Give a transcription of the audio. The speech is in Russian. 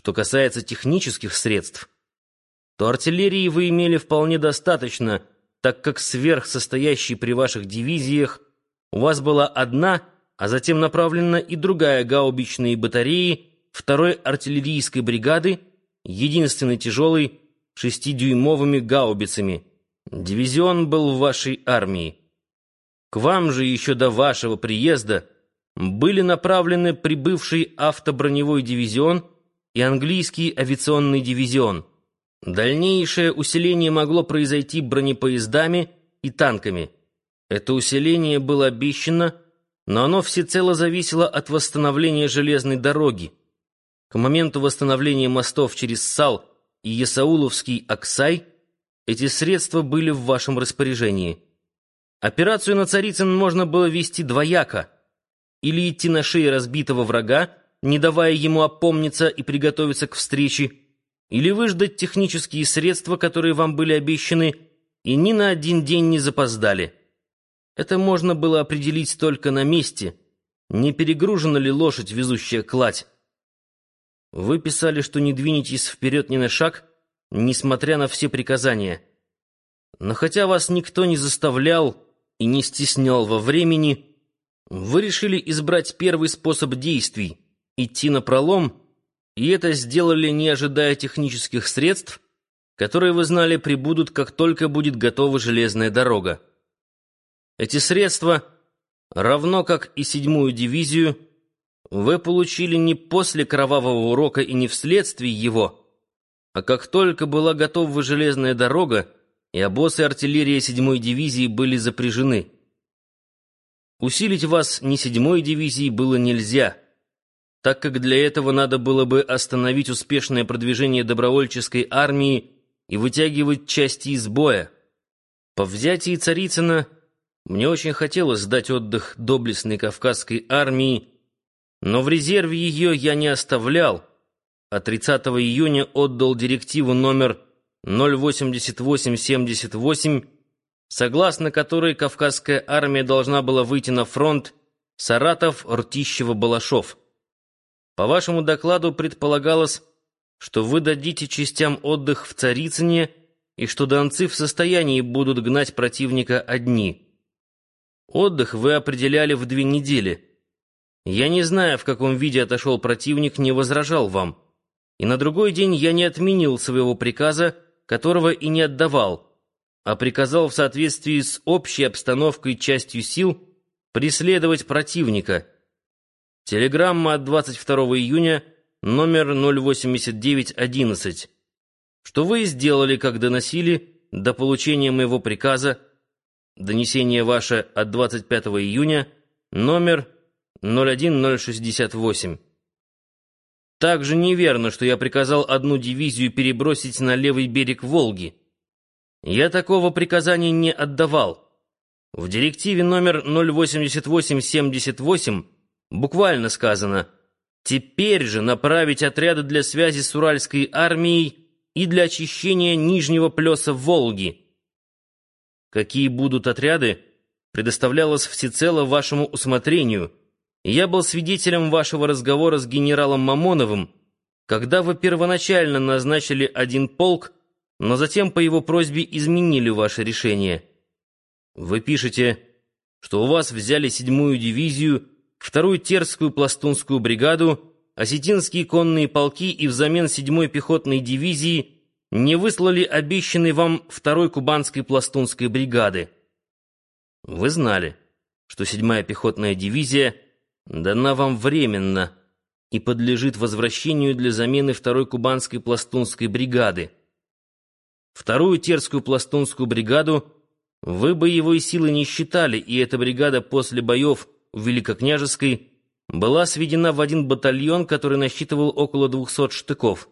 Что касается технических средств, то артиллерии вы имели вполне достаточно, так как сверхсостоящей при ваших дивизиях у вас была одна, а затем направлена и другая гаубичные батареи второй артиллерийской бригады, единственной тяжелой шестидюймовыми гаубицами. Дивизион был в вашей армии. К вам же еще до вашего приезда были направлены прибывший автоброневой дивизион и английский авиационный дивизион. Дальнейшее усиление могло произойти бронепоездами и танками. Это усиление было обещано, но оно всецело зависело от восстановления железной дороги. К моменту восстановления мостов через Сал и Ясауловский Аксай эти средства были в вашем распоряжении. Операцию на Царицын можно было вести двояко. Или идти на шее разбитого врага, не давая ему опомниться и приготовиться к встрече, или выждать технические средства, которые вам были обещаны, и ни на один день не запоздали. Это можно было определить только на месте, не перегружена ли лошадь, везущая кладь. Вы писали, что не двинетесь вперед ни на шаг, несмотря на все приказания. Но хотя вас никто не заставлял и не стеснял во времени, вы решили избрать первый способ действий — идти на пролом, и это сделали, не ожидая технических средств, которые, вы знали, прибудут, как только будет готова железная дорога. Эти средства, равно как и седьмую дивизию, вы получили не после кровавого урока и не вследствие его, а как только была готова железная дорога, и обосы артиллерии седьмой дивизии были запряжены. Усилить вас ни седьмой дивизии было нельзя, так как для этого надо было бы остановить успешное продвижение добровольческой армии и вытягивать части из боя. По взятии Царицына мне очень хотелось сдать отдых доблестной Кавказской армии, но в резерве ее я не оставлял, а 30 июня отдал директиву номер 08878, согласно которой Кавказская армия должна была выйти на фронт Саратов, Ртищево, Балашов. По вашему докладу предполагалось, что вы дадите частям отдых в Царицыне и что донцы в состоянии будут гнать противника одни. Отдых вы определяли в две недели. Я не знаю, в каком виде отошел противник, не возражал вам. И на другой день я не отменил своего приказа, которого и не отдавал, а приказал в соответствии с общей обстановкой частью сил преследовать противника. Телеграмма от 22 июня, номер 08911. Что вы сделали, как доносили, до получения моего приказа, донесение ваше от 25 июня, номер 01068. Также неверно, что я приказал одну дивизию перебросить на левый берег Волги. Я такого приказания не отдавал. В директиве номер 08878 буквально сказано «Теперь же направить отряды для связи с Уральской армией и для очищения нижнего плеса Волги». Какие будут отряды, предоставлялось всецело вашему усмотрению – я был свидетелем вашего разговора с генералом Мамоновым, когда вы первоначально назначили один полк, но затем по его просьбе изменили ваше решение. Вы пишете, что у вас взяли седьмую дивизию, вторую Терскую пластунскую бригаду, осетинские конные полки и взамен седьмой пехотной дивизии не выслали обещанной вам второй кубанской пластунской бригады. Вы знали, что седьмая пехотная дивизия — дана вам временно и подлежит возвращению для замены второй кубанской пластунской бригады. Вторую терскую пластунскую бригаду вы боевой силы не считали, и эта бригада после боев Великокняжеской была сведена в один батальон, который насчитывал около двухсот штыков.